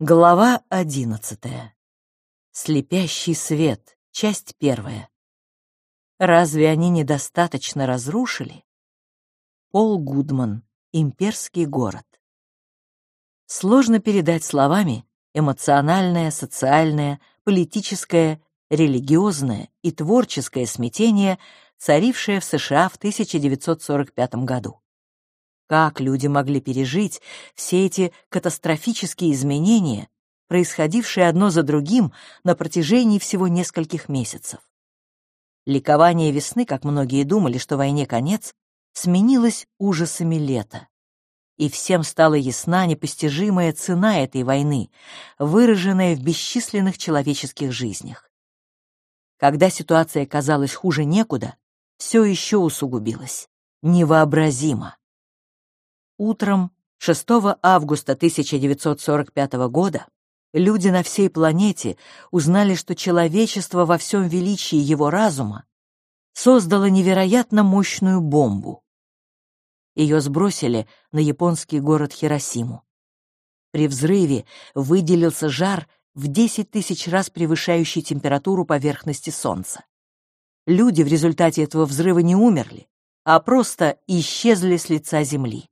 Глава одиннадцатая. Слепящий свет. Часть первая. Разве они недостаточно разрушили? Пол Гудман. Имперский город. Сложно передать словами эмоциональное, социальное, политическое, религиозное и творческое смятение, царившее в США в 1945 году. Как люди могли пережить все эти катастрофические изменения, происходившие одно за другим на протяжении всего нескольких месяцев? Ликование весны, как многие думали, что войне конец, сменилось ужасами лета. И всем стала ясна непостижимая цена этой войны, выраженная в бесчисленных человеческих жизнях. Когда ситуация казалась хуже некуда, все еще усугубилось. Невообразимо. Утром 6 августа 1945 года люди на всей планете узнали, что человечество во всем величии его разума создало невероятно мощную бомбу. Ее сбросили на японский город Хиросиму. При взрыве выделился жар в 10 тысяч раз превышающий температуру поверхности Солнца. Люди в результате этого взрыва не умерли, а просто исчезли с лица Земли.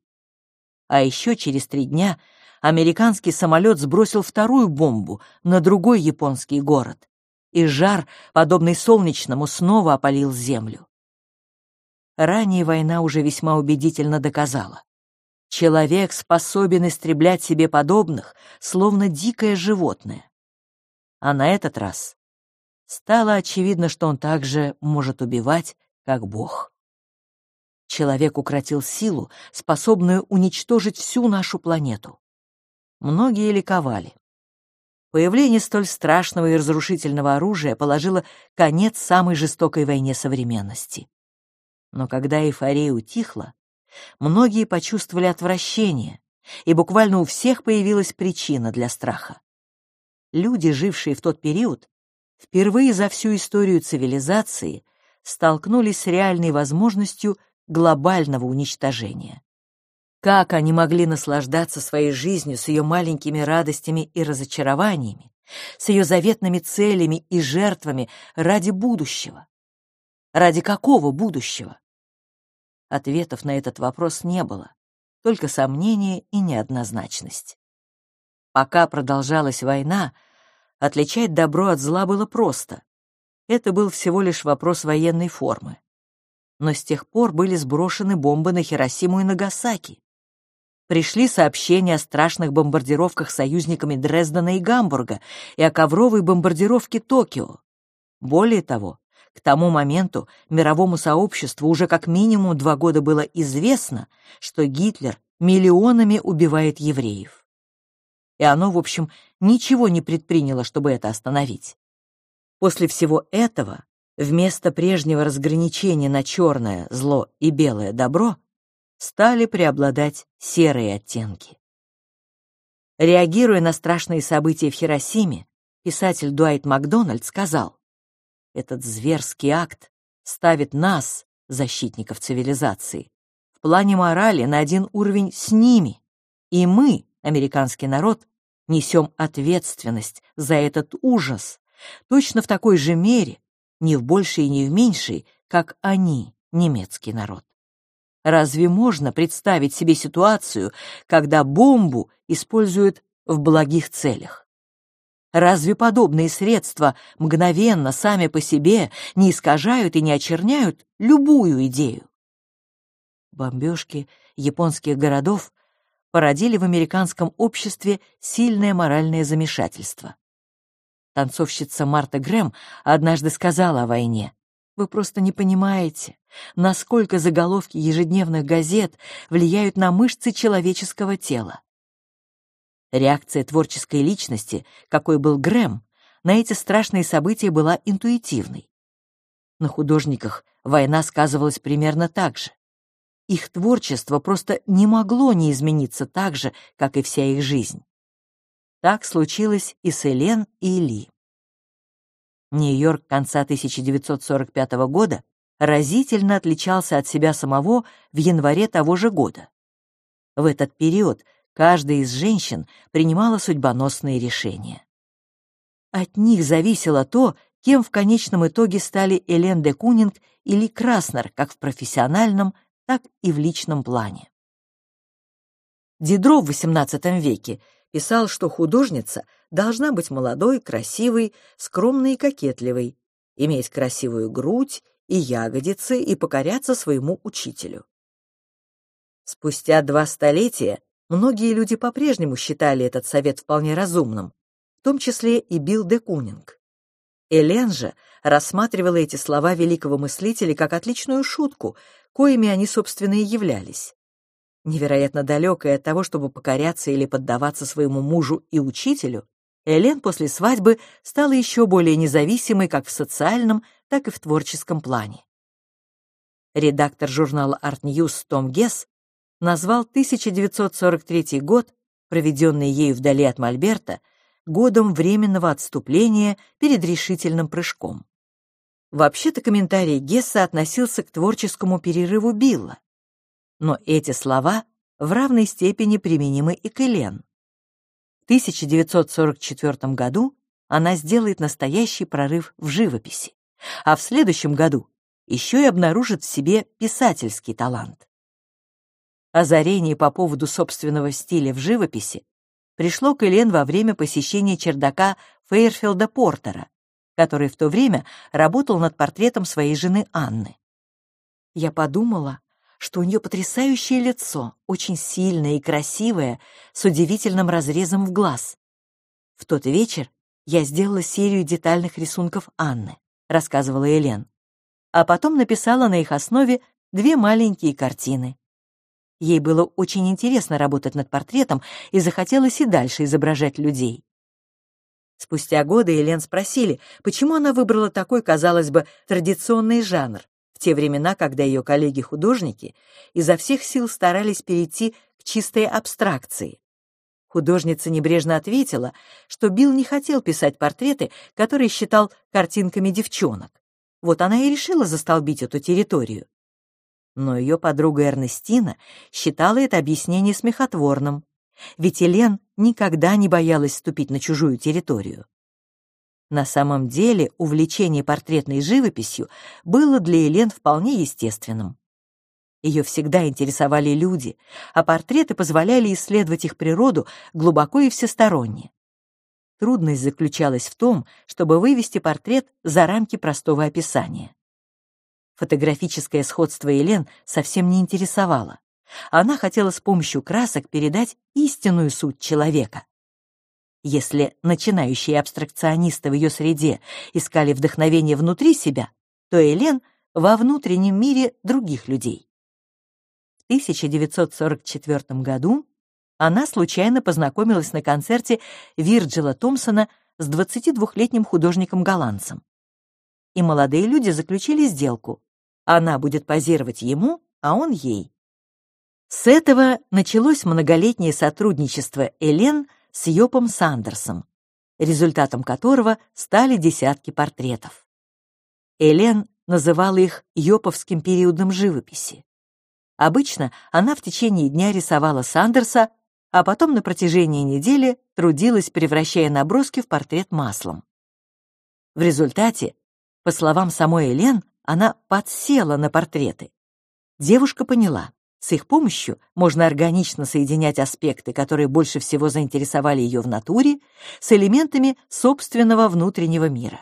А еще через три дня американский самолет сбросил вторую бомбу на другой японский город, и жар, подобный солнечному, снова опалил землю. Ранее война уже весьма убедительно доказала. Человек способен истреблять себе подобных, словно дикое животное. А на этот раз стало очевидно, что он также может убивать, как Бог. Человек укротил силу, способную уничтожить всю нашу планету. Многие ликовали. Появление столь страшного и разрушительного оружия положило конец самой жестокой войне современности. Но когда эйфория утихла, многие почувствовали отвращение, и буквально у всех появилась причина для страха. Люди, жившие в тот период, впервые за всю историю цивилизации столкнулись с реальной возможностью глобального уничтожения. Как они могли наслаждаться своей жизнью с ее маленькими радостями и разочарованиями, с ее заветными целями и жертвами ради будущего? Ради какого будущего? Ответов на этот вопрос не было, только сомнения и неоднозначность. Пока продолжалась война, отличать добро от зла было просто. Это был всего лишь вопрос военной формы но с тех пор были сброшены бомбы на Хиросиму и Нагасаки. Пришли сообщения о страшных бомбардировках союзниками Дрездена и Гамбурга и о ковровой бомбардировке Токио. Более того, к тому моменту мировому сообществу уже как минимум два года было известно, что Гитлер миллионами убивает евреев. И оно, в общем, ничего не предприняло, чтобы это остановить. После всего этого вместо прежнего разграничения на черное зло и белое добро стали преобладать серые оттенки. Реагируя на страшные события в Хиросиме, писатель Дуайт Макдональд сказал, «Этот зверский акт ставит нас, защитников цивилизации, в плане морали на один уровень с ними, и мы, американский народ, несем ответственность за этот ужас точно в такой же мере, не в большей и не в меньшей, как они, немецкий народ. Разве можно представить себе ситуацию, когда бомбу используют в благих целях? Разве подобные средства мгновенно сами по себе не искажают и не очерняют любую идею? Бомбежки японских городов породили в американском обществе сильное моральное замешательство. Танцовщица Марта Грэм однажды сказала о войне. Вы просто не понимаете, насколько заголовки ежедневных газет влияют на мышцы человеческого тела. Реакция творческой личности, какой был Грэм, на эти страшные события была интуитивной. На художниках война сказывалась примерно так же. Их творчество просто не могло не измениться так же, как и вся их жизнь. Так случилось и с Элен и Ли. Нью-Йорк конца 1945 года разительно отличался от себя самого в январе того же года. В этот период каждая из женщин принимала судьбоносные решения. От них зависело то, кем в конечном итоге стали Элен де Кунинг или Краснер как в профессиональном, так и в личном плане. Дидро в XVIII веке писал, что художница должна быть молодой, красивой, скромной и кокетливой, иметь красивую грудь и ягодицы и покоряться своему учителю. Спустя два столетия многие люди по-прежнему считали этот совет вполне разумным, в том числе и Билл де Кунинг. Элен же рассматривала эти слова великого мыслителя как отличную шутку, коими они, собственно, и являлись. Невероятно далекая от того, чтобы покоряться или поддаваться своему мужу и учителю, Элен после свадьбы стала еще более независимой как в социальном, так и в творческом плане. Редактор журнала Art News Том Гесс назвал 1943 год, проведенный ею вдали от Мольберта, годом временного отступления перед решительным прыжком. Вообще-то комментарий Гесса относился к творческому перерыву Билла. Но эти слова в равной степени применимы и к Элен. 1944 году она сделает настоящий прорыв в живописи, а в следующем году еще и обнаружит в себе писательский талант. Озарение по поводу собственного стиля в живописи пришло к Элен во время посещения чердака Фейерфилда Портера, который в то время работал над портретом своей жены Анны. Я подумала, что у нее потрясающее лицо, очень сильное и красивое, с удивительным разрезом в глаз. В тот вечер я сделала серию детальных рисунков Анны, рассказывала Элен, а потом написала на их основе две маленькие картины. Ей было очень интересно работать над портретом и захотелось и дальше изображать людей. Спустя годы Элен спросили, почему она выбрала такой, казалось бы, традиционный жанр, в те времена, когда ее коллеги-художники изо всех сил старались перейти к чистой абстракции. Художница небрежно ответила, что Билл не хотел писать портреты, которые считал картинками девчонок. Вот она и решила застолбить эту территорию. Но ее подруга Эрнестина считала это объяснение смехотворным, ведь Элен никогда не боялась ступить на чужую территорию. На самом деле увлечение портретной живописью было для Елен вполне естественным. Ее всегда интересовали люди, а портреты позволяли исследовать их природу глубоко и всесторонне. Трудность заключалась в том, чтобы вывести портрет за рамки простого описания. Фотографическое сходство Елен совсем не интересовало. Она хотела с помощью красок передать истинную суть человека. Если начинающие абстракционисты в ее среде искали вдохновение внутри себя, то Элен — во внутреннем мире других людей. В 1944 году она случайно познакомилась на концерте Вирджила Томпсона с 22-летним художником-голландцем. И молодые люди заключили сделку. Она будет позировать ему, а он ей. С этого началось многолетнее сотрудничество Элен с Йопом Сандерсом, результатом которого стали десятки портретов. Элен называла их Йоповским периодом живописи. Обычно она в течение дня рисовала Сандерса, а потом на протяжении недели трудилась, превращая наброски в портрет маслом. В результате, по словам самой Элен, она подсела на портреты. Девушка поняла, с их помощью можно органично соединять аспекты, которые больше всего заинтересовали ее в натуре, с элементами собственного внутреннего мира.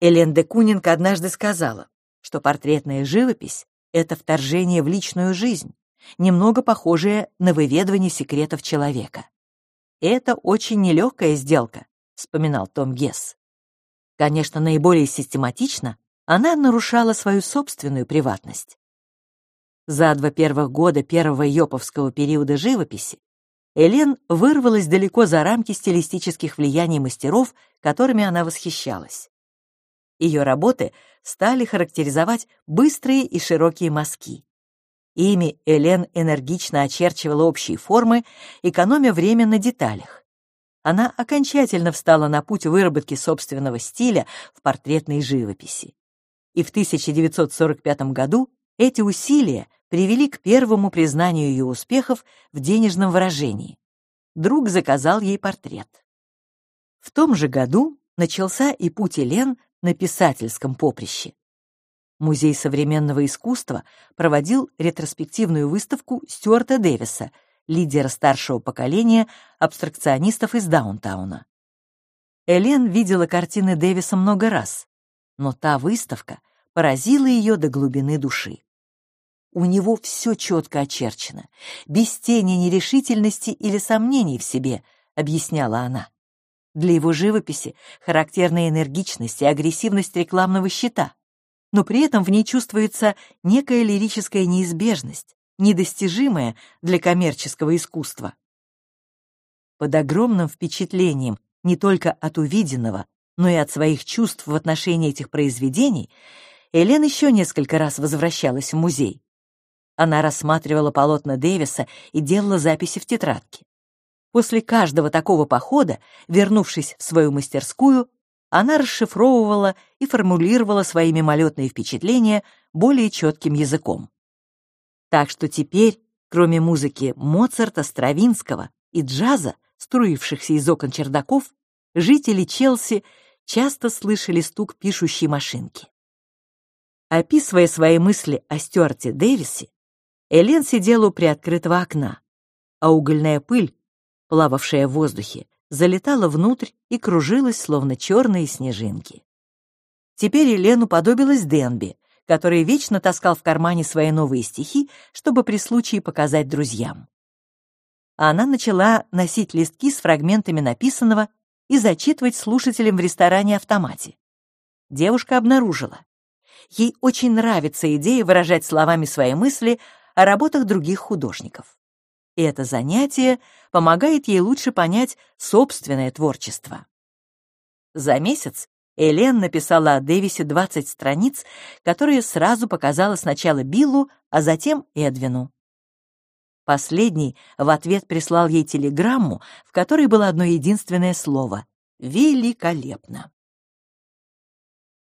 Элен де Кунинг однажды сказала, что портретная живопись — это вторжение в личную жизнь, немного похожее на выведывание секретов человека. «Это очень нелегкая сделка», — вспоминал Том Гесс. Конечно, наиболее систематично она нарушала свою собственную приватность. За два первых года первого йоповского периода живописи Элен вырвалась далеко за рамки стилистических влияний мастеров, которыми она восхищалась. Ее работы стали характеризовать быстрые и широкие мазки. Ими Элен энергично очерчивала общие формы, экономя время на деталях. Она окончательно встала на путь выработки собственного стиля в портретной живописи. И в 1945 году эти усилия привели к первому признанию ее успехов в денежном выражении. друг заказал ей портрет. В том же году начался и путь Элен на писательском поприще. Музей современного искусства проводил ретроспективную выставку Стюарта Дэвиса, лидера старшего поколения абстракционистов из Даунтауна. Элен видела картины Дэвиса много раз, но та выставка поразила ее до глубины души. У него все четко очерчено, без тени нерешительности или сомнений в себе, объясняла она. Для его живописи характерна энергичность и агрессивность рекламного щита, но при этом в ней чувствуется некая лирическая неизбежность, недостижимая для коммерческого искусства. Под огромным впечатлением не только от увиденного, но и от своих чувств в отношении этих произведений, Элен еще несколько раз возвращалась в музей. Она рассматривала полотна Дэвиса и делала записи в тетрадке. После каждого такого похода, вернувшись в свою мастерскую, она расшифровывала и формулировала свои мимолетные впечатления более четким языком. Так что теперь, кроме музыки Моцарта, Стравинского и джаза, струившихся из окон чердаков, жители Челси часто слышали стук пишущей машинки. Описывая свои мысли о Стюарте Дэвисе, Элен сидела у приоткрытого окна, а угольная пыль, плававшая в воздухе, залетала внутрь и кружилась, словно черные снежинки. Теперь Елену подобилась Денби, который вечно таскал в кармане свои новые стихи, чтобы при случае показать друзьям. Она начала носить листки с фрагментами написанного и зачитывать слушателям в ресторане-автомате. Девушка обнаружила. Ей очень нравится идея выражать словами свои мысли о работах других художников и это занятие помогает ей лучше понять собственное творчество. За месяц Элен написала о Дэвисе 20 страниц, которые сразу показала сначала Биллу, а затем Эдвину. Последний в ответ прислал ей телеграмму, в которой было одно единственное слово — «Великолепно».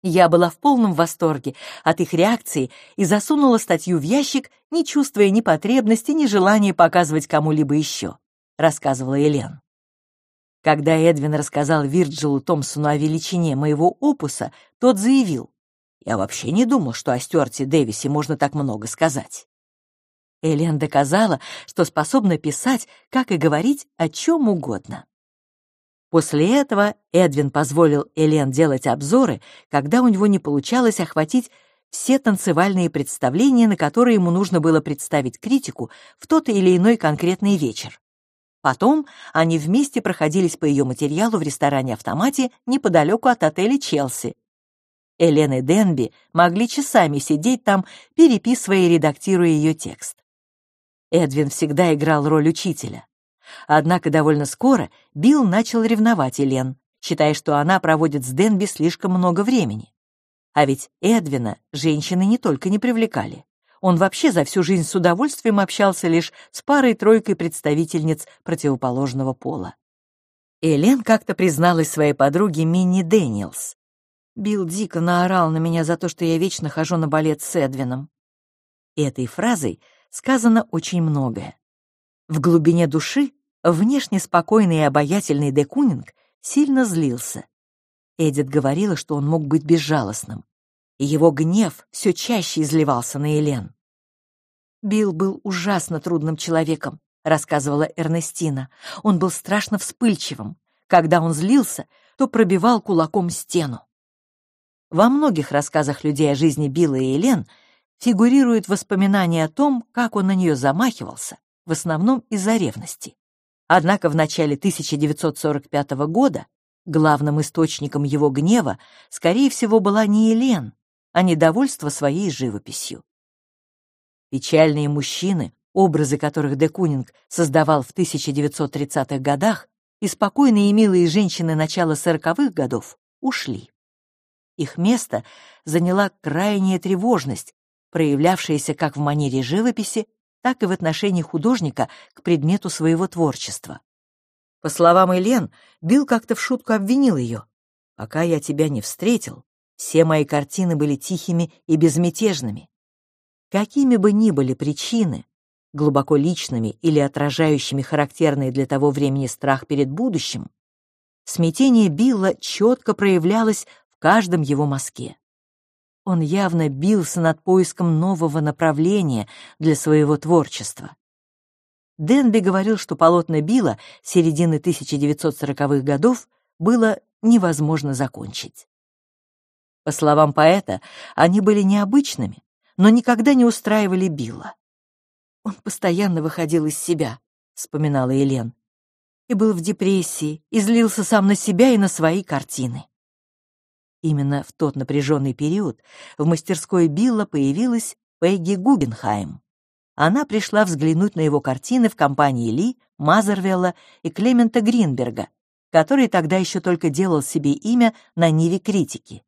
Я была в полном восторге от их реакции и засунула статью в ящик, не чувствуя ни потребности, ни желания показывать кому-либо еще, рассказывала Елен. Когда Эдвин рассказал Вирджилу Томпсону о величине моего опуса, тот заявил, «Я вообще не думал, что о Стюарте Дэвисе можно так много сказать». Элен доказала, что способна писать, как и говорить, о чем угодно. После этого Эдвин позволил Элен делать обзоры, когда у него не получалось охватить все танцевальные представления, на которые ему нужно было представить критику в тот или иной конкретный вечер. Потом они вместе проходились по ее материалу в ресторане-автомате неподалеку от отеля «Челси». Элен и Денби могли часами сидеть там, переписывая и редактируя ее текст. Эдвин всегда играл роль учителя. Однако довольно скоро Билл начал ревновать Элен, считая, что она проводит с Денби слишком много времени. А ведь Эдвина женщины не только не привлекали. Он вообще за всю жизнь с удовольствием общался лишь с парой-тройкой представительниц противоположного пола. Элен как-то призналась своей подруге Минни Дэниелс. Билл дико наорал на меня за то, что я вечно хожу на балет с Эдвином. Этой фразой сказано очень многое. В глубине души внешне спокойный и обаятельный Де Кунинг сильно злился. Эдит говорила, что он мог быть безжалостным, и его гнев все чаще изливался на Елен. «Билл был ужасно трудным человеком», — рассказывала Эрнестина. «Он был страшно вспыльчивым. Когда он злился, то пробивал кулаком стену». Во многих рассказах людей о жизни Билла и Елен фигурируют воспоминания о том, как он на нее замахивался, в основном из-за ревности. Однако в начале 1945 года главным источником его гнева, скорее всего, была не Елен, а недовольство своей живописью. Печальные мужчины, образы которых де Кунинг создавал в 1930-х годах, и спокойные и милые женщины начала 40-х годов ушли. Их место заняла крайняя тревожность, проявлявшаяся как в манере живописи, так и в отношении художника к предмету своего творчества. По словам Элен, Билл как-то в шутку обвинил ее. «Пока я тебя не встретил, все мои картины были тихими и безмятежными. Какими бы ни были причины, глубоко личными или отражающими характерный для того времени страх перед будущим, смятение Билла четко проявлялось в каждом его мазке. Он явно бился над поиском нового направления для своего творчества. Денби говорил, что полотна Билла середины 1940-х годов было невозможно закончить. По словам поэта, они были необычными, но никогда не устраивали Билла. «Он постоянно выходил из себя», — вспоминала Елен, «и был в депрессии, и злился сам на себя и на свои картины». Именно в тот напряженный период в мастерской Билла появилась Пегги Гугенхайм. Она пришла взглянуть на его картины в компании Ли, Мазервелла и Клемента Гринберга, который тогда еще только делал себе имя на ниве критики.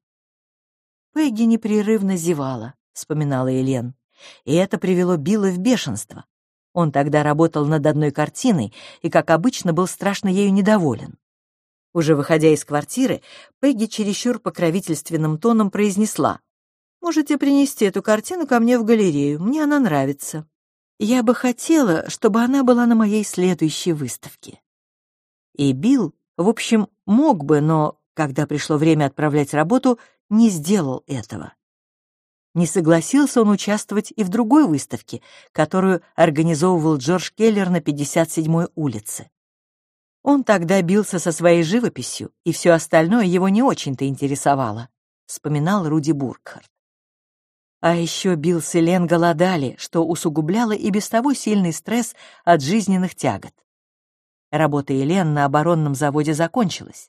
Пегги непрерывно зевала, вспоминала Елен, и это привело Билла в бешенство. Он тогда работал над одной картиной и, как обычно, был страшно ею недоволен. Уже выходя из квартиры, Пегги чересчур покровительственным тоном произнесла. «Можете принести эту картину ко мне в галерею, мне она нравится. Я бы хотела, чтобы она была на моей следующей выставке». И Билл, в общем, мог бы, но, когда пришло время отправлять работу, не сделал этого. Не согласился он участвовать и в другой выставке, которую организовывал Джордж Келлер на 57-й улице. Он тогда бился со своей живописью, и все остальное его не очень-то интересовало, вспоминал Руди Буркхарт. А еще бился Лен голодали, что усугубляло и без того сильный стресс от жизненных тягот. Работа Елен на оборонном заводе закончилась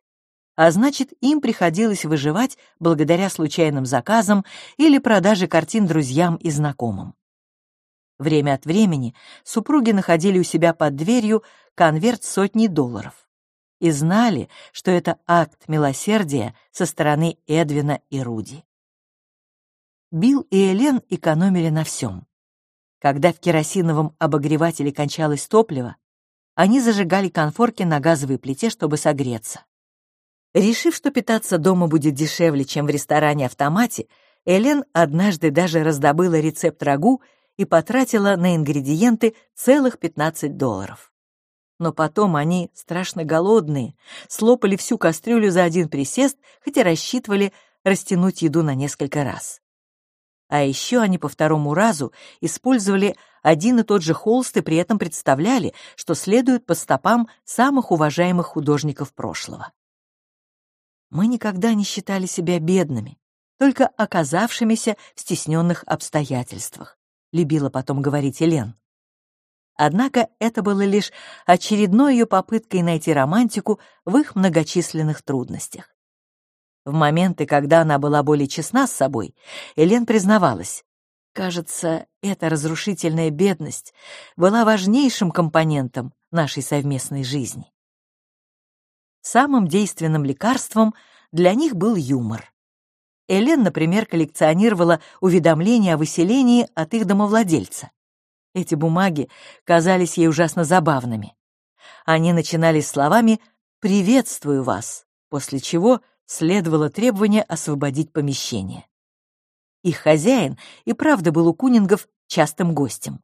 а значит, им приходилось выживать благодаря случайным заказам или продаже картин друзьям и знакомым. Время от времени супруги находили у себя под дверью конверт сотни долларов и знали, что это акт милосердия со стороны Эдвина и Руди. Билл и Элен экономили на всем. Когда в керосиновом обогревателе кончалось топливо, они зажигали конфорки на газовой плите, чтобы согреться. Решив, что питаться дома будет дешевле, чем в ресторане-автомате, Элен однажды даже раздобыла рецепт рагу и потратила на ингредиенты целых 15 долларов. Но потом они, страшно голодные, слопали всю кастрюлю за один присест, хотя рассчитывали растянуть еду на несколько раз. А еще они по второму разу использовали один и тот же холст и при этом представляли, что следуют по стопам самых уважаемых художников прошлого. Мы никогда не считали себя бедными, только оказавшимися в стесненных обстоятельствах, любила потом говорить Елен. Однако это было лишь очередной ее попыткой найти романтику в их многочисленных трудностях. В моменты, когда она была более честна с собой, Элен признавалась, «Кажется, эта разрушительная бедность была важнейшим компонентом нашей совместной жизни». Самым действенным лекарством для них был юмор. Элен, например, коллекционировала уведомления о выселении от их домовладельца. Эти бумаги казались ей ужасно забавными. Они начинались словами «Приветствую вас», после чего следовало требование освободить помещение. Их хозяин и правда был у Кунингов частым гостем.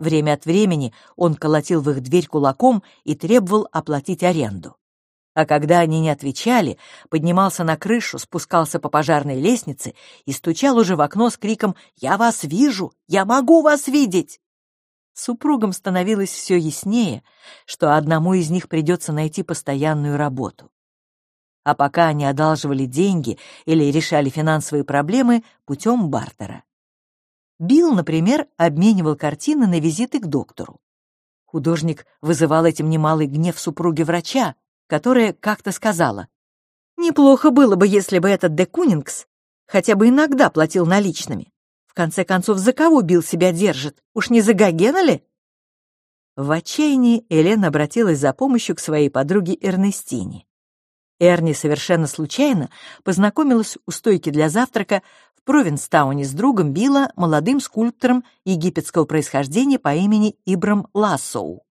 Время от времени он колотил в их дверь кулаком и требовал оплатить аренду. А когда они не отвечали, поднимался на крышу, спускался по пожарной лестнице и стучал уже в окно с криком «Я вас вижу! Я могу вас видеть!» Супругам становилось все яснее, что одному из них придется найти постоянную работу. А пока они одалживали деньги или решали финансовые проблемы путем бартера. Билл, например, обменивал картины на визиты к доктору. Художник вызывал этим немалый гнев супруги врача, которая как-то сказала, «Неплохо было бы, если бы этот Де Кунингс хотя бы иногда платил наличными. В конце концов, за кого бил себя держит? Уж не за Гогена ли?» В отчаянии Элен обратилась за помощью к своей подруге Эрнестине. Эрни совершенно случайно познакомилась у стойки для завтрака в Провинстауне с другом Билла, молодым скульптором египетского происхождения по имени Ибрам Лассоу.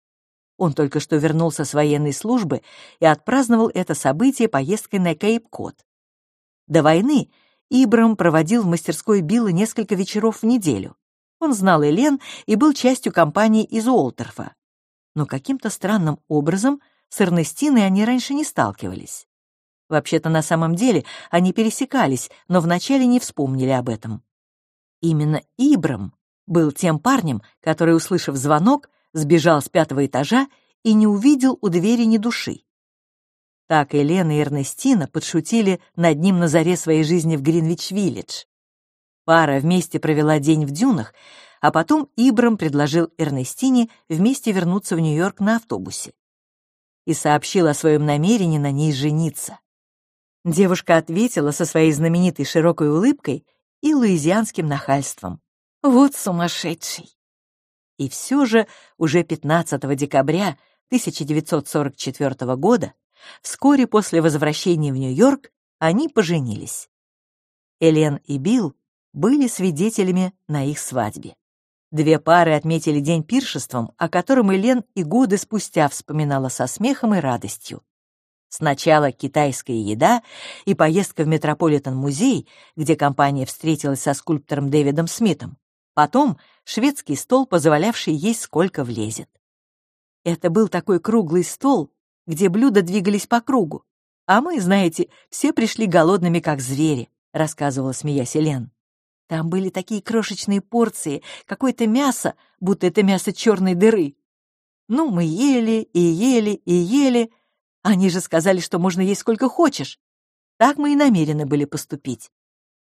Он только что вернулся с военной службы и отпраздновал это событие поездкой на Кейп-Кот. До войны Ибрам проводил в мастерской Билла несколько вечеров в неделю, Он знал Элен и был частью компании из Уолтерфа. Но каким-то странным образом с Эрнестиной они раньше не сталкивались. Вообще-то на самом деле они пересекались, но вначале не вспомнили об этом. Именно Ибрам был тем парнем, который, услышав звонок, сбежал с пятого этажа и не увидел у двери ни души. Так Елена и Эрнестина подшутили над ним на заре своей жизни в Гринвич-Виллидж. Пара вместе провела день в дюнах, а потом Ибрам предложил Эрнестине вместе вернуться в Нью-Йорк на автобусе и сообщил о своем намерении на ней жениться. Девушка ответила со своей знаменитой широкой улыбкой и луизианским нахальством. «Вот сумасшедший!» И все же уже 15 декабря 1944 года, вскоре после возвращения в Нью-Йорк, они поженились. Элен и Билл были свидетелями на их свадьбе. Две пары отметили день пиршеством, о котором Элен и годы спустя вспоминала со смехом и радостью. Сначала китайская еда и поездка в Метрополитен-музей, где компания встретилась со скульптором Дэвидом Смитом. Потом шведский стол, позволявший есть сколько влезет. Это был такой круглый стол, где блюда двигались по кругу. А мы, знаете, все пришли голодными, как звери, рассказывала смеясь Елен. Там были такие крошечные порции, какое-то мясо, будто это мясо черной дыры. Ну, мы ели и ели и ели, они же сказали, что можно есть сколько хочешь. Так мы и намерены были поступить.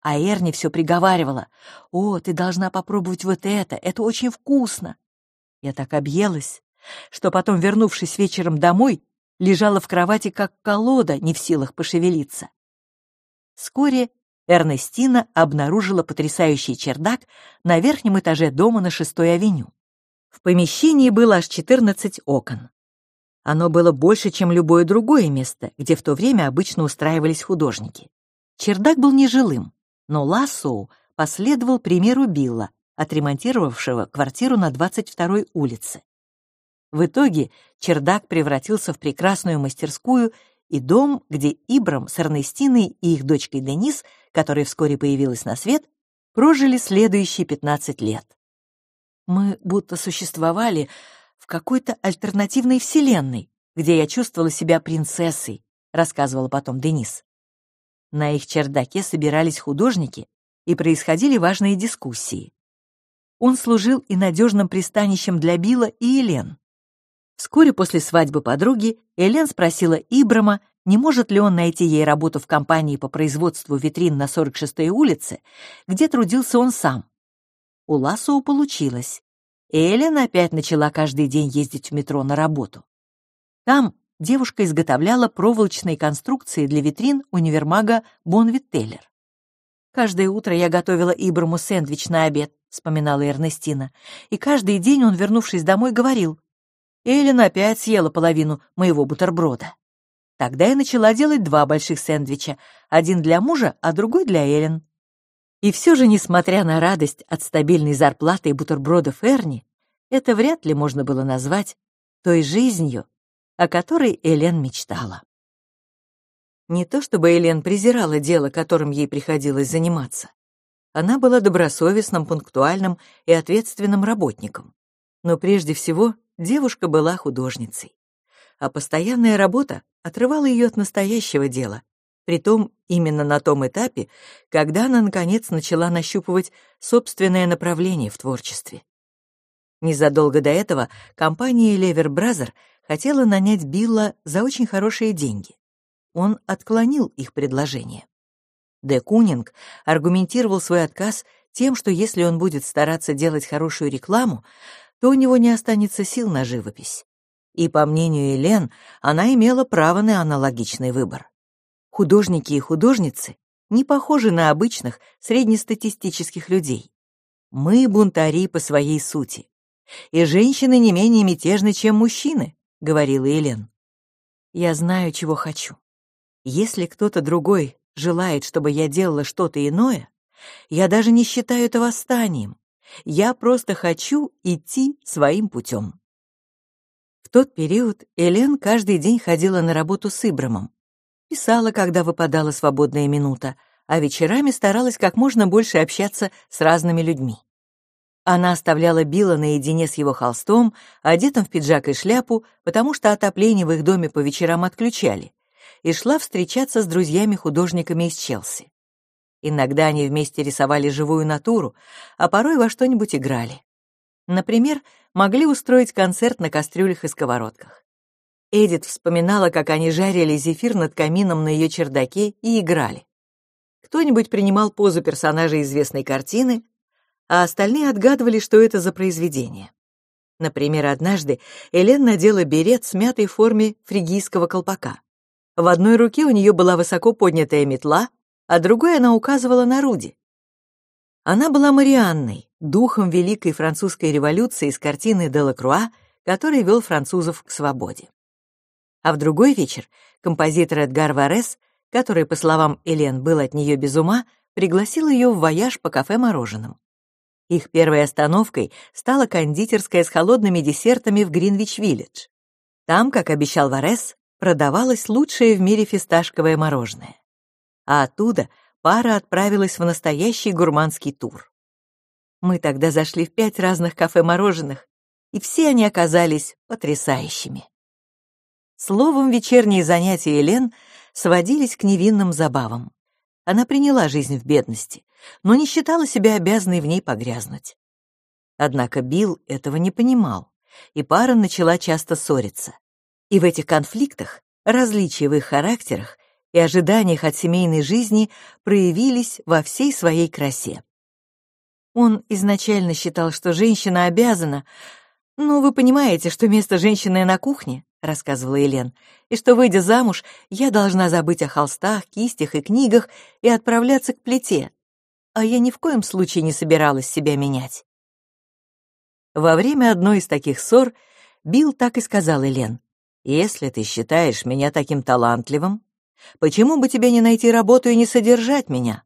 А Эрни все приговаривала. «О, ты должна попробовать вот это, это очень вкусно!» Я так объелась, что потом, вернувшись вечером домой, лежала в кровати как колода, не в силах пошевелиться. Вскоре Эрнестина обнаружила потрясающий чердак на верхнем этаже дома на шестой авеню. В помещении было аж 14 окон. Оно было больше, чем любое другое место, где в то время обычно устраивались художники. Чердак был нежилым, но Лассоу последовал примеру Билла, отремонтировавшего квартиру на 22-й улице. В итоге чердак превратился в прекрасную мастерскую и дом, где Ибрам с Эрнестиной и их дочкой Денис, которая вскоре появилась на свет, прожили следующие 15 лет. Мы будто существовали в какой-то альтернативной вселенной, где я чувствовала себя принцессой, рассказывала потом Денис. На их чердаке собирались художники, и происходили важные дискуссии. Он служил и надежным пристанищем для Билла и Елен. Вскоре после свадьбы подруги Элен спросила Ибрама, не может ли он найти ей работу в компании по производству витрин на 46-й улице, где трудился он сам. У Лассоу получилось. Эллен опять начала каждый день ездить в метро на работу. Там девушка изготовляла проволочные конструкции для витрин универмага Бонвиттеллер. «Каждое утро я готовила Ибраму сэндвич на обед», — вспоминала Эрнестина, «и каждый день он, вернувшись домой, говорил, «Эллен опять съела половину моего бутерброда». Тогда я начала делать два больших сэндвича, один для мужа, а другой для Эллен. И все же, несмотря на радость от стабильной зарплаты и бутербродов Эрни, это вряд ли можно было назвать той жизнью, о которой Элен мечтала. Не то чтобы Элен презирала дело, которым ей приходилось заниматься. Она была добросовестным, пунктуальным и ответственным работником. Но прежде всего девушка была художницей. А постоянная работа отрывала ее от настоящего дела, Притом именно на том этапе, когда она, наконец, начала нащупывать собственное направление в творчестве. Незадолго до этого компания Lever Brother хотела нанять Билла за очень хорошие деньги. Он отклонил их предложение. Де Кунинг аргументировал свой отказ тем, что если он будет стараться делать хорошую рекламу, то у него не останется сил на живопись. И, по мнению Елен, она имела право на аналогичный выбор. Художники и художницы не похожи на обычных среднестатистических людей. Мы бунтари по своей сути. И женщины не менее мятежны, чем мужчины, говорила Елен. Я знаю, чего хочу. Если кто-то другой желает, чтобы я делала что-то иное, я даже не считаю это восстанием. Я просто хочу идти своим путем. В тот период Элен каждый день ходила на работу с Ибрамом, писала, когда выпадала свободная минута, а вечерами старалась как можно больше общаться с разными людьми. Она оставляла Билла наедине с его холстом, одетым в пиджак и шляпу, потому что отопление в их доме по вечерам отключали, и шла встречаться с друзьями-художниками из Челси. Иногда они вместе рисовали живую натуру, а порой во что-нибудь играли. Например, могли устроить концерт на кастрюлях и сковородках. Эдит вспоминала, как они жарили зефир над камином на ее чердаке и играли. Кто-нибудь принимал позу персонажа известной картины, а остальные отгадывали, что это за произведение. Например, однажды Элен надела берет с мятой форме фригийского колпака. В одной руке у нее была высоко поднятая метла, а другой она указывала на Руди. Она была Марианной, духом Великой Французской революции из картины Делакруа, который вел французов к свободе. А в другой вечер композитор Эдгар Варес, который, по словам Элен, был от нее без ума, пригласил ее в вояж по кафе-мороженым. Их первой остановкой стала кондитерская с холодными десертами в Гринвич-Виллидж. Там, как обещал Варес, продавалось лучшее в мире фисташковое мороженое а оттуда пара отправилась в настоящий гурманский тур. Мы тогда зашли в пять разных кафе-мороженых, и все они оказались потрясающими. Словом, вечерние занятия Елен сводились к невинным забавам. Она приняла жизнь в бедности, но не считала себя обязанной в ней погрязнуть. Однако Билл этого не понимал, и пара начала часто ссориться. И в этих конфликтах различия в их характерах и ожиданиях от семейной жизни проявились во всей своей красе. Он изначально считал, что женщина обязана, «Ну, вы понимаете, что место женщины на кухне», — рассказывала Елен, «и что, выйдя замуж, я должна забыть о холстах, кистях и книгах и отправляться к плите. А я ни в коем случае не собиралась себя менять». Во время одной из таких ссор Билл так и сказал Елен, «Если ты считаешь меня таким талантливым, Почему бы тебе не найти работу и не содержать меня?»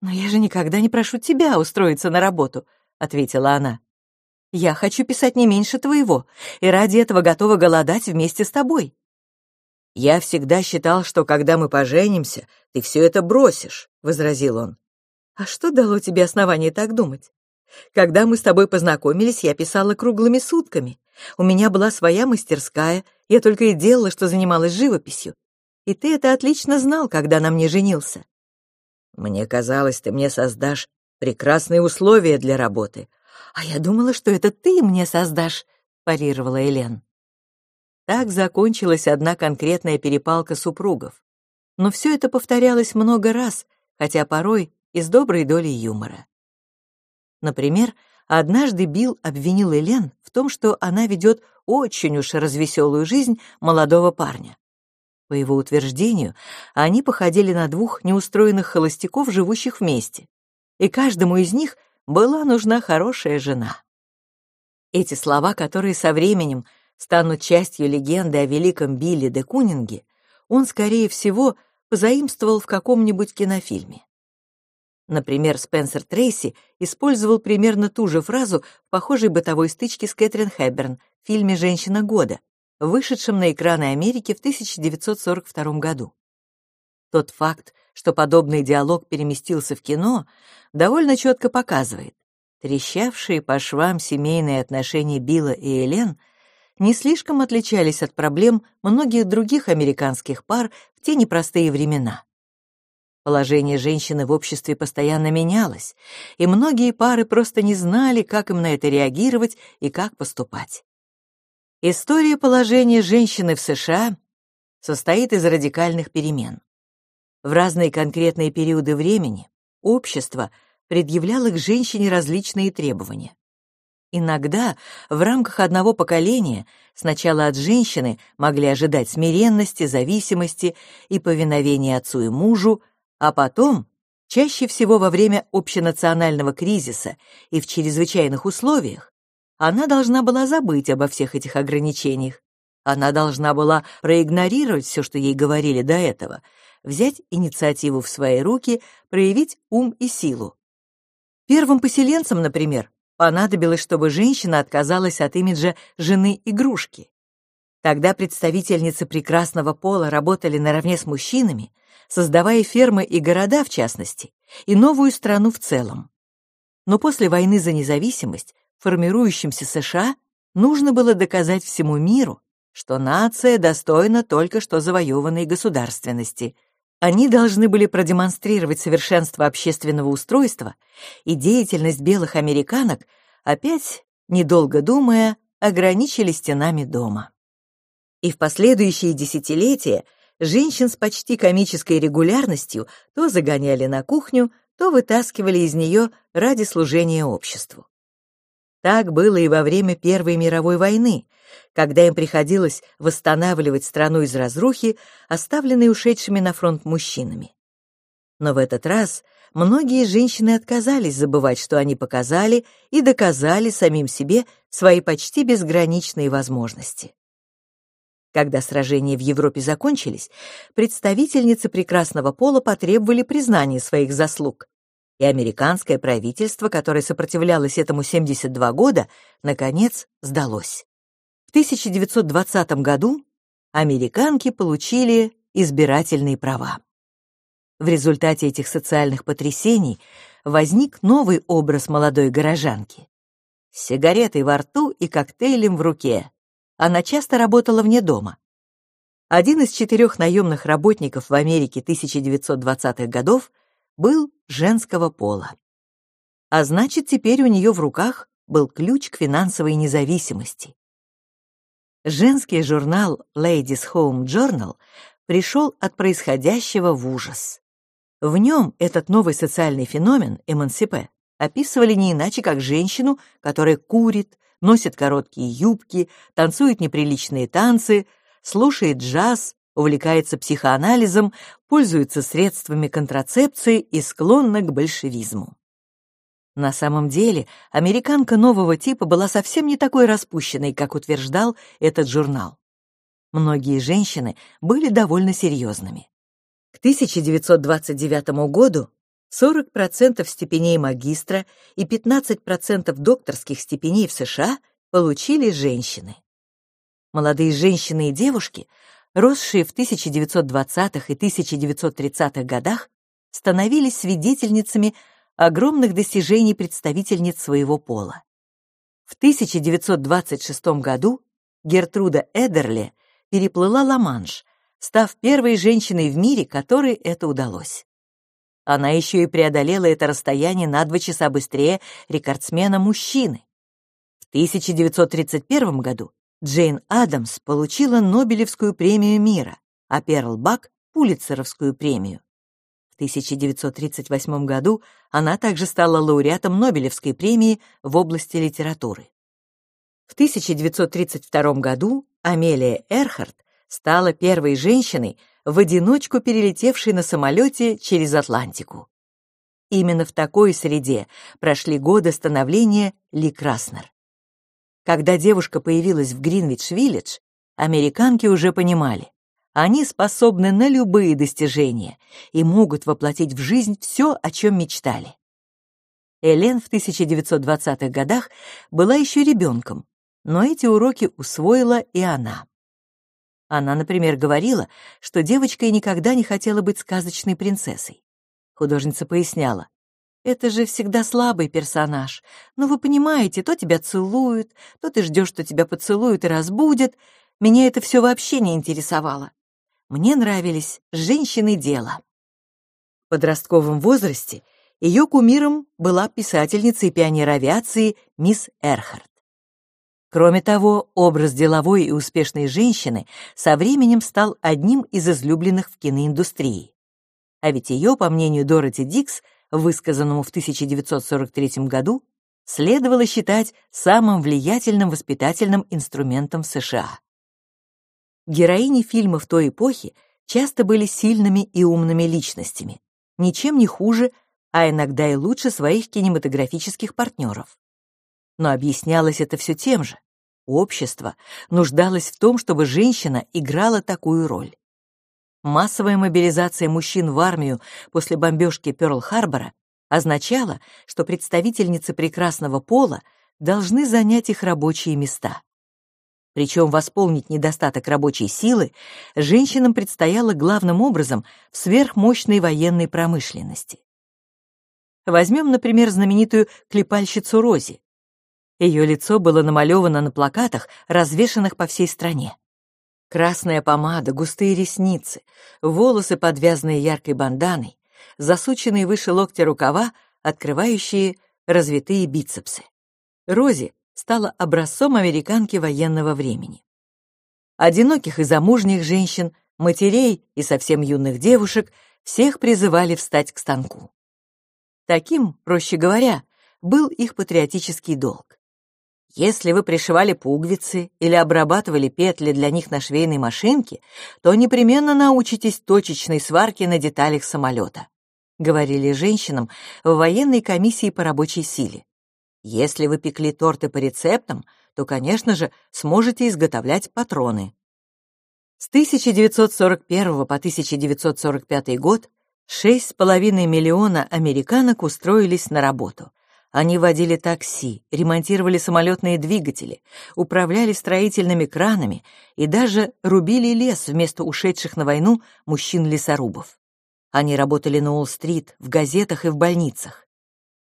«Но я же никогда не прошу тебя устроиться на работу», — ответила она. «Я хочу писать не меньше твоего, и ради этого готова голодать вместе с тобой». «Я всегда считал, что когда мы поженимся, ты все это бросишь», — возразил он. «А что дало тебе основание так думать? Когда мы с тобой познакомились, я писала круглыми сутками. У меня была своя мастерская, я только и делала, что занималась живописью и ты это отлично знал, когда на мне женился. Мне казалось, ты мне создашь прекрасные условия для работы. А я думала, что это ты мне создашь, парировала Элен. Так закончилась одна конкретная перепалка супругов. Но все это повторялось много раз, хотя порой и с доброй долей юмора. Например, однажды Билл обвинил Элен в том, что она ведет очень уж развеселую жизнь молодого парня. По его утверждению, они походили на двух неустроенных холостяков, живущих вместе, и каждому из них была нужна хорошая жена. Эти слова, которые со временем станут частью легенды о великом Билли де Кунинге, он, скорее всего, позаимствовал в каком-нибудь кинофильме. Например, Спенсер Трейси использовал примерно ту же фразу в похожей бытовой стычке с Кэтрин Хэбберн в фильме «Женщина года», вышедшем на экраны Америки в 1942 году. Тот факт, что подобный диалог переместился в кино, довольно четко показывает, трещавшие по швам семейные отношения Билла и Элен не слишком отличались от проблем многих других американских пар в те непростые времена. Положение женщины в обществе постоянно менялось, и многие пары просто не знали, как им на это реагировать и как поступать. История положения женщины в США состоит из радикальных перемен. В разные конкретные периоды времени общество предъявляло к женщине различные требования. Иногда в рамках одного поколения сначала от женщины могли ожидать смиренности, зависимости и повиновения отцу и мужу, а потом, чаще всего во время общенационального кризиса и в чрезвычайных условиях, она должна была забыть обо всех этих ограничениях. Она должна была проигнорировать все, что ей говорили до этого, взять инициативу в свои руки, проявить ум и силу. Первым поселенцам, например, понадобилось, чтобы женщина отказалась от имиджа жены-игрушки. Тогда представительницы прекрасного пола работали наравне с мужчинами, создавая фермы и города в частности, и новую страну в целом. Но после войны за независимость формирующимся США нужно было доказать всему миру, что нация достойна только что завоеванной государственности. Они должны были продемонстрировать совершенство общественного устройства и деятельность белых американок, опять, недолго думая, ограничили стенами дома. И в последующие десятилетия женщин с почти комической регулярностью то загоняли на кухню, то вытаскивали из нее ради служения обществу. Так было и во время Первой мировой войны, когда им приходилось восстанавливать страну из разрухи, оставленной ушедшими на фронт мужчинами. Но в этот раз многие женщины отказались забывать, что они показали и доказали самим себе свои почти безграничные возможности. Когда сражения в Европе закончились, представительницы прекрасного пола потребовали признания своих заслуг, и американское правительство, которое сопротивлялось этому 72 года, наконец сдалось. В 1920 году американки получили избирательные права. В результате этих социальных потрясений возник новый образ молодой горожанки. С сигаретой во рту и коктейлем в руке. Она часто работала вне дома. Один из четырех наемных работников в Америке 1920-х годов был женского пола. А значит, теперь у нее в руках был ключ к финансовой независимости. Женский журнал Ladies Home Journal пришел от происходящего в ужас. В нем этот новый социальный феномен, эмансипе, описывали не иначе, как женщину, которая курит, носит короткие юбки, танцует неприличные танцы, слушает джаз, увлекается психоанализом, пользуется средствами контрацепции и склонна к большевизму. На самом деле, американка нового типа была совсем не такой распущенной, как утверждал этот журнал. Многие женщины были довольно серьезными. К 1929 году 40% степеней магистра и 15% докторских степеней в США получили женщины. Молодые женщины и девушки росшие в 1920-х и 1930-х годах, становились свидетельницами огромных достижений представительниц своего пола. В 1926 году Гертруда Эдерли переплыла Ла-Манш, став первой женщиной в мире, которой это удалось. Она еще и преодолела это расстояние на два часа быстрее рекордсмена-мужчины. В 1931 году Джейн Адамс получила Нобелевскую премию мира, а Перл Бак — Пулитцеровскую премию. В 1938 году она также стала лауреатом Нобелевской премии в области литературы. В 1932 году Амелия Эрхарт стала первой женщиной, в одиночку перелетевшей на самолете через Атлантику. Именно в такой среде прошли годы становления Ли Краснер. Когда девушка появилась в Гринвич-Виллидж, американки уже понимали, они способны на любые достижения и могут воплотить в жизнь все, о чем мечтали. Элен в 1920-х годах была еще ребенком, но эти уроки усвоила и она. Она, например, говорила, что девочкой никогда не хотела быть сказочной принцессой. Художница поясняла, это же всегда слабый персонаж. Ну, вы понимаете, то тебя целуют, то ты ждешь, что тебя поцелуют и разбудят. Меня это все вообще не интересовало. Мне нравились женщины дела. В подростковом возрасте ее кумиром была писательница и пионер авиации мисс Эрхард. Кроме того, образ деловой и успешной женщины со временем стал одним из излюбленных в киноиндустрии. А ведь ее, по мнению Дороти Дикс, высказанному в 1943 году, следовало считать самым влиятельным воспитательным инструментом США. Героини фильмов той эпохи часто были сильными и умными личностями, ничем не хуже, а иногда и лучше своих кинематографических партнеров. Но объяснялось это все тем же. Общество нуждалось в том, чтобы женщина играла такую роль. Массовая мобилизация мужчин в армию после бомбежки Пёрл-Харбора означала, что представительницы прекрасного пола должны занять их рабочие места. Причем восполнить недостаток рабочей силы женщинам предстояло главным образом в сверхмощной военной промышленности. Возьмем, например, знаменитую клепальщицу Рози. Ее лицо было намалевано на плакатах, развешанных по всей стране. Красная помада, густые ресницы, волосы, подвязанные яркой банданой, засученные выше локтя рукава, открывающие развитые бицепсы. Рози стала образцом американки военного времени. Одиноких и замужних женщин, матерей и совсем юных девушек всех призывали встать к станку. Таким, проще говоря, был их патриотический долг. Если вы пришивали пуговицы или обрабатывали петли для них на швейной машинке, то непременно научитесь точечной сварке на деталях самолета, говорили женщинам в военной комиссии по рабочей силе. Если вы пекли торты по рецептам, то, конечно же, сможете изготовлять патроны. С 1941 по 1945 год 6,5 миллиона американок устроились на работу. Они водили такси, ремонтировали самолетные двигатели, управляли строительными кранами и даже рубили лес вместо ушедших на войну мужчин-лесорубов. Они работали на Уолл-стрит, в газетах и в больницах.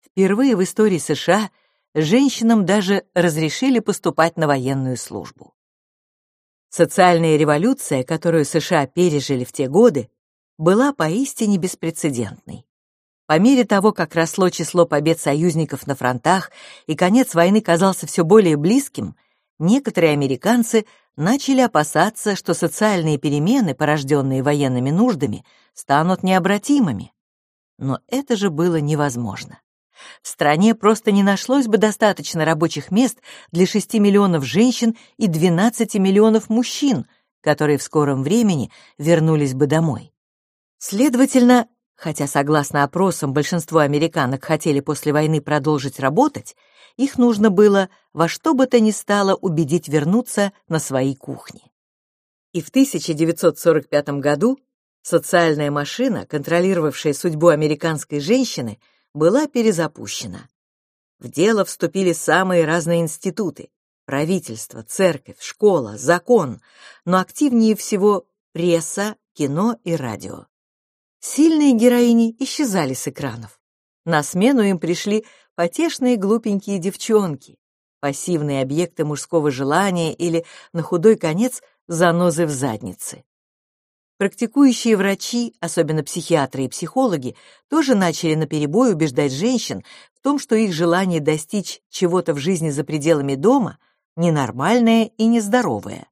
Впервые в истории США женщинам даже разрешили поступать на военную службу. Социальная революция, которую США пережили в те годы, была поистине беспрецедентной. По мере того, как росло число побед союзников на фронтах и конец войны казался все более близким, некоторые американцы начали опасаться, что социальные перемены, порожденные военными нуждами, станут необратимыми. Но это же было невозможно. В стране просто не нашлось бы достаточно рабочих мест для 6 миллионов женщин и 12 миллионов мужчин, которые в скором времени вернулись бы домой. Следовательно, хотя, согласно опросам, большинство американок хотели после войны продолжить работать, их нужно было во что бы то ни стало убедить вернуться на свои кухни. И в 1945 году социальная машина, контролировавшая судьбу американской женщины, была перезапущена. В дело вступили самые разные институты — правительство, церковь, школа, закон, но активнее всего пресса, кино и радио. Сильные героини исчезали с экранов. На смену им пришли потешные глупенькие девчонки, пассивные объекты мужского желания или, на худой конец, занозы в заднице. Практикующие врачи, особенно психиатры и психологи, тоже начали наперебой убеждать женщин в том, что их желание достичь чего-то в жизни за пределами дома ненормальное и нездоровое.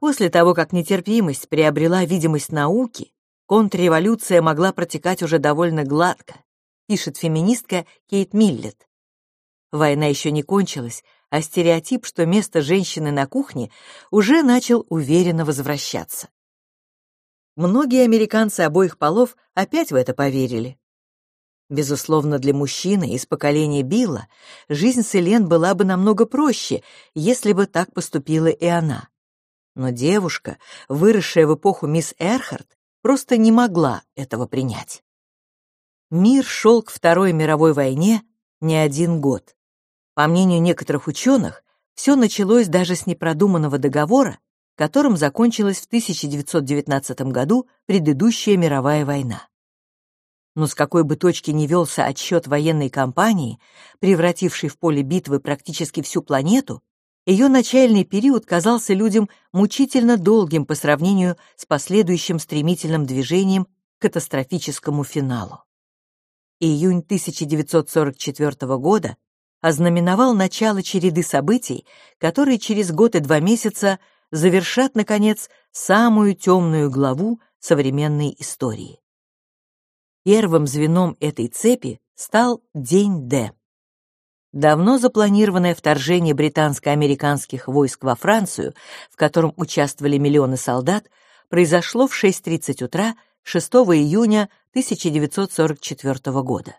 После того, как нетерпимость приобрела видимость науки, контрреволюция могла протекать уже довольно гладко, пишет феминистка Кейт Миллет. Война еще не кончилась, а стереотип, что место женщины на кухне, уже начал уверенно возвращаться. Многие американцы обоих полов опять в это поверили. Безусловно, для мужчины из поколения Билла жизнь с Элен была бы намного проще, если бы так поступила и она. Но девушка, выросшая в эпоху мисс Эрхард, просто не могла этого принять. Мир шел к Второй мировой войне не один год. По мнению некоторых ученых, все началось даже с непродуманного договора, которым закончилась в 1919 году предыдущая мировая война. Но с какой бы точки ни велся отсчет военной кампании, превратившей в поле битвы практически всю планету, ее начальный период казался людям мучительно долгим по сравнению с последующим стремительным движением к катастрофическому финалу. Июнь 1944 года ознаменовал начало череды событий, которые через год и два месяца завершат, наконец, самую темную главу современной истории. Первым звеном этой цепи стал День Д. Давно запланированное вторжение британско-американских войск во Францию, в котором участвовали миллионы солдат, произошло в 6.30 утра 6 июня 1944 года.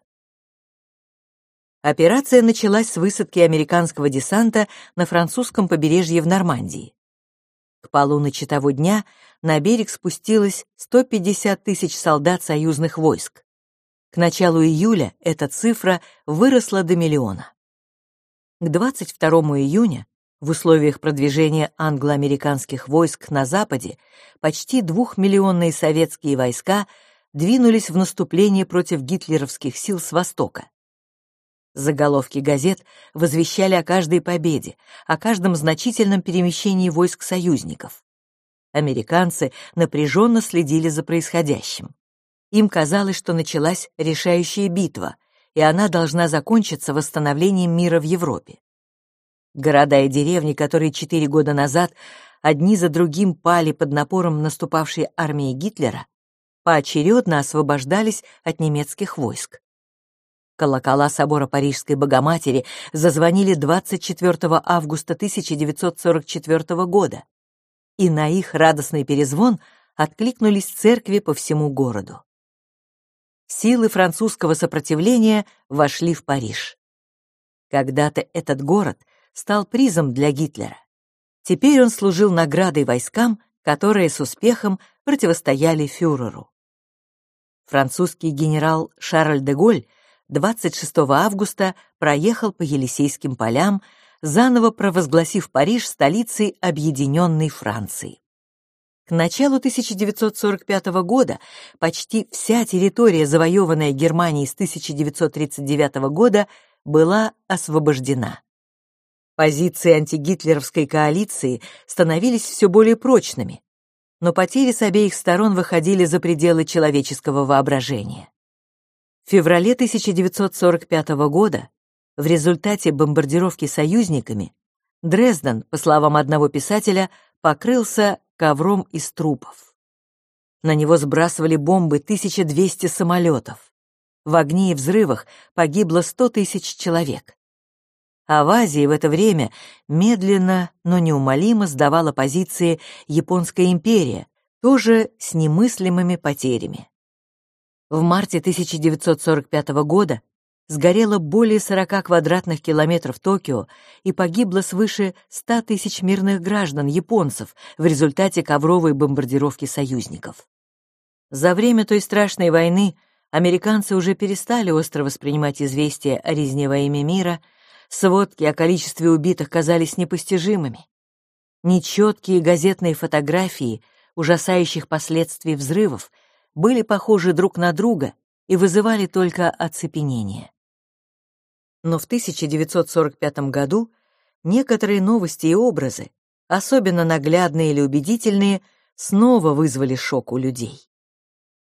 Операция началась с высадки американского десанта на французском побережье в Нормандии. К полуночи того дня на берег спустилось 150 тысяч солдат союзных войск. К началу июля эта цифра выросла до миллиона. К 22 июня в условиях продвижения англо-американских войск на Западе почти двухмиллионные советские войска двинулись в наступление против гитлеровских сил с востока. Заголовки газет возвещали о каждой победе, о каждом значительном перемещении войск союзников. Американцы напряженно следили за происходящим. Им казалось, что началась решающая битва, и она должна закончиться восстановлением мира в Европе. Города и деревни, которые четыре года назад одни за другим пали под напором наступавшей армии Гитлера, поочередно освобождались от немецких войск. Колокола собора Парижской Богоматери зазвонили 24 августа 1944 года, и на их радостный перезвон откликнулись церкви по всему городу. Силы французского сопротивления вошли в Париж. Когда-то этот город стал призом для Гитлера. Теперь он служил наградой войскам, которые с успехом противостояли фюреру. Французский генерал Шарль де Голь 26 августа проехал по Елисейским полям, заново провозгласив Париж столицей объединенной Франции. К началу 1945 года почти вся территория, завоеванная Германией с 1939 года, была освобождена. Позиции антигитлеровской коалиции становились все более прочными, но потери с обеих сторон выходили за пределы человеческого воображения. В феврале 1945 года в результате бомбардировки союзниками Дрезден, по словам одного писателя, покрылся ковром из трупов. На него сбрасывали бомбы 1200 самолетов. В огне и взрывах погибло 100 тысяч человек. А в Азии в это время медленно, но неумолимо сдавала позиции Японская империя, тоже с немыслимыми потерями. В марте 1945 года сгорело более 40 квадратных километров Токио и погибло свыше 100 тысяч мирных граждан, японцев, в результате ковровой бомбардировки союзников. За время той страшной войны американцы уже перестали остро воспринимать известия о резне во имя мира, сводки о количестве убитых казались непостижимыми. Нечеткие газетные фотографии ужасающих последствий взрывов — были похожи друг на друга и вызывали только оцепенение. Но в 1945 году некоторые новости и образы, особенно наглядные или убедительные, снова вызвали шок у людей.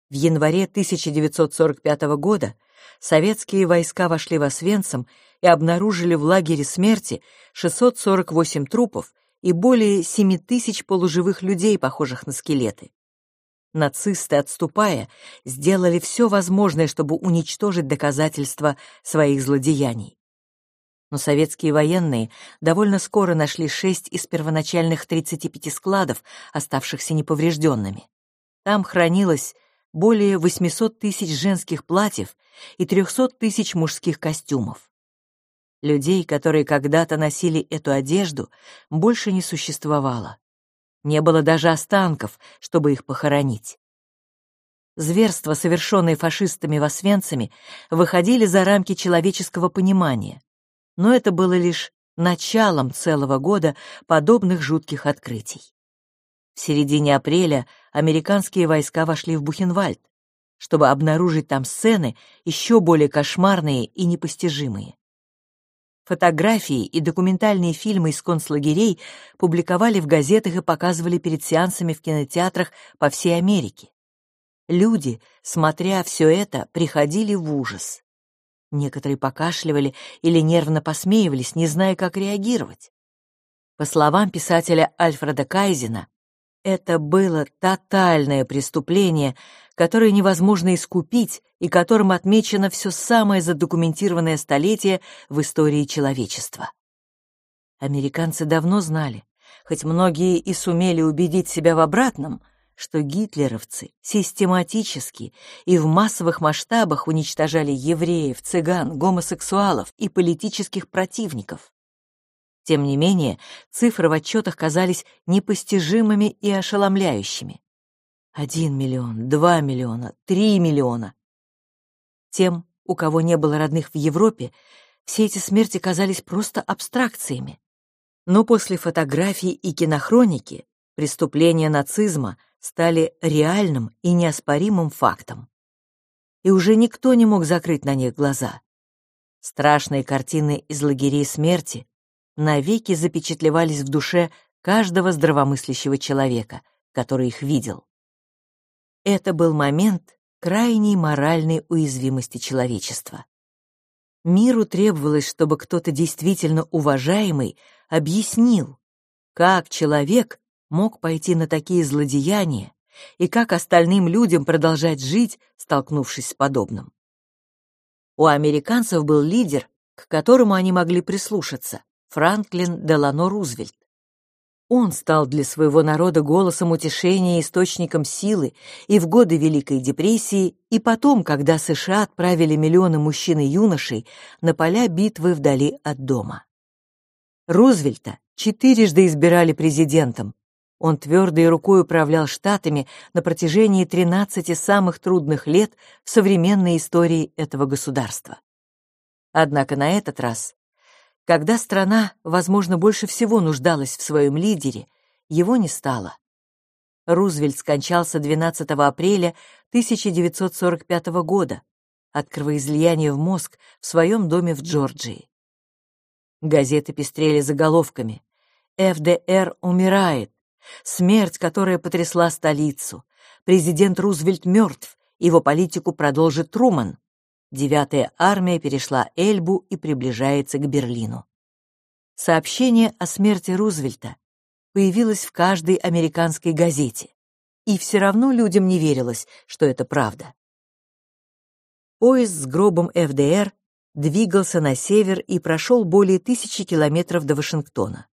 В январе 1945 года советские войска вошли в Освенцим и обнаружили в лагере смерти 648 трупов и более 7 тысяч полуживых людей, похожих на скелеты. Нацисты, отступая, сделали все возможное, чтобы уничтожить доказательства своих злодеяний. Но советские военные довольно скоро нашли шесть из первоначальных 35 складов, оставшихся неповрежденными. Там хранилось более 800 тысяч женских платьев и 300 тысяч мужских костюмов. Людей, которые когда-то носили эту одежду, больше не существовало. Не было даже останков, чтобы их похоронить. Зверства, совершенные фашистами в Освенциме, выходили за рамки человеческого понимания. Но это было лишь началом целого года подобных жутких открытий. В середине апреля американские войска вошли в Бухенвальд, чтобы обнаружить там сцены еще более кошмарные и непостижимые. Фотографии и документальные фильмы из концлагерей публиковали в газетах и показывали перед сеансами в кинотеатрах по всей Америке. Люди, смотря все это, приходили в ужас. Некоторые покашливали или нервно посмеивались, не зная, как реагировать. По словам писателя Альфреда Кайзена, это было тотальное преступление, которое невозможно искупить и которым отмечено все самое задокументированное столетие в истории человечества. Американцы давно знали, хоть многие и сумели убедить себя в обратном, что гитлеровцы систематически и в массовых масштабах уничтожали евреев, цыган, гомосексуалов и политических противников. Тем не менее, цифры в отчетах казались непостижимыми и ошеломляющими. Один миллион, два миллиона, три миллиона. Тем, у кого не было родных в Европе, все эти смерти казались просто абстракциями. Но после фотографий и кинохроники преступления нацизма стали реальным и неоспоримым фактом. И уже никто не мог закрыть на них глаза. Страшные картины из лагерей смерти навеки запечатлевались в душе каждого здравомыслящего человека, который их видел. Это был момент крайней моральной уязвимости человечества. Миру требовалось, чтобы кто-то действительно уважаемый объяснил, как человек мог пойти на такие злодеяния и как остальным людям продолжать жить, столкнувшись с подобным. У американцев был лидер, к которому они могли прислушаться — Франклин Делано Рузвельт. Он стал для своего народа голосом утешения и источником силы и в годы Великой депрессии, и потом, когда США отправили миллионы мужчин и юношей на поля битвы вдали от дома. Рузвельта четырежды избирали президентом. Он твердой рукой управлял штатами на протяжении 13 самых трудных лет в современной истории этого государства. Однако на этот раз когда страна, возможно, больше всего нуждалась в своем лидере, его не стало. Рузвельт скончался 12 апреля 1945 года от кровоизлияния в мозг в своем доме в Джорджии. Газеты пестрели заголовками «ФДР умирает», «Смерть, которая потрясла столицу», «Президент Рузвельт мертв», его политику продолжит Труман. Девятая армия перешла Эльбу и приближается к Берлину. Сообщение о смерти Рузвельта появилось в каждой американской газете, и все равно людям не верилось, что это правда. Поезд с гробом ФДР двигался на север и прошел более тысячи километров до Вашингтона.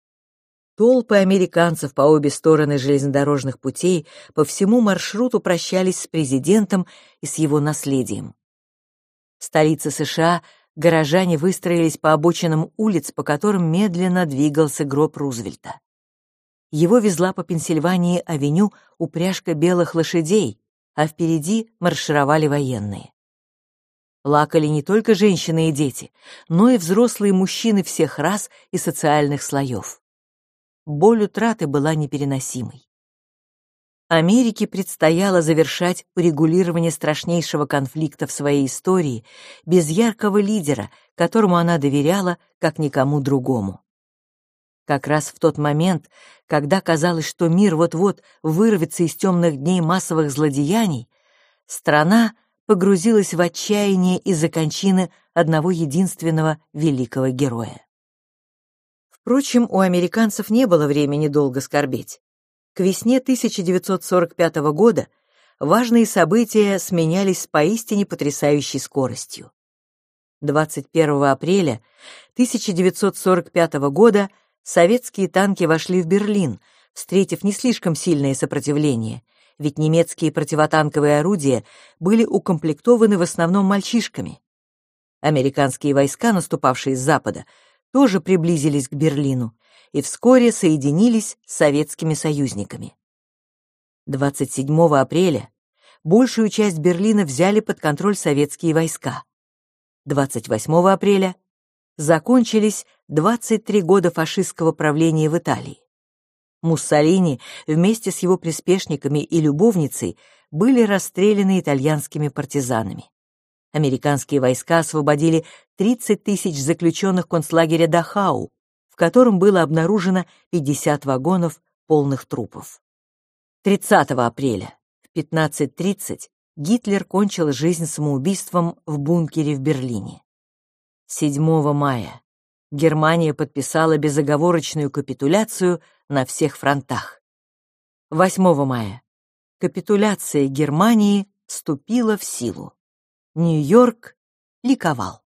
Толпы американцев по обе стороны железнодорожных путей по всему маршруту прощались с президентом и с его наследием. Столице США горожане выстроились по обочинам улиц, по которым медленно двигался гроб Рузвельта. Его везла по Пенсильвании-авеню упряжка белых лошадей, а впереди маршировали военные. Плакали не только женщины и дети, но и взрослые мужчины всех рас и социальных слоев. Боль утраты была непереносимой. Америке предстояло завершать урегулирование страшнейшего конфликта в своей истории без яркого лидера, которому она доверяла, как никому другому. Как раз в тот момент, когда казалось, что мир вот-вот вырвется из темных дней массовых злодеяний, страна погрузилась в отчаяние из-за кончины одного единственного великого героя. Впрочем, у американцев не было времени долго скорбеть. К весне 1945 года важные события сменялись с поистине потрясающей скоростью. 21 апреля 1945 года советские танки вошли в Берлин, встретив не слишком сильное сопротивление, ведь немецкие противотанковые орудия были укомплектованы в основном мальчишками. Американские войска, наступавшие с запада, тоже приблизились к Берлину, и вскоре соединились с советскими союзниками. 27 апреля большую часть Берлина взяли под контроль советские войска. 28 апреля закончились 23 года фашистского правления в Италии. Муссолини вместе с его приспешниками и любовницей были расстреляны итальянскими партизанами. Американские войска освободили 30 тысяч заключенных концлагеря Дахау, в котором было обнаружено 50 вагонов полных трупов. 30 апреля в 15.30 Гитлер кончил жизнь самоубийством в бункере в Берлине. 7 мая Германия подписала безоговорочную капитуляцию на всех фронтах. 8 мая капитуляция Германии вступила в силу. Нью-Йорк ликовал.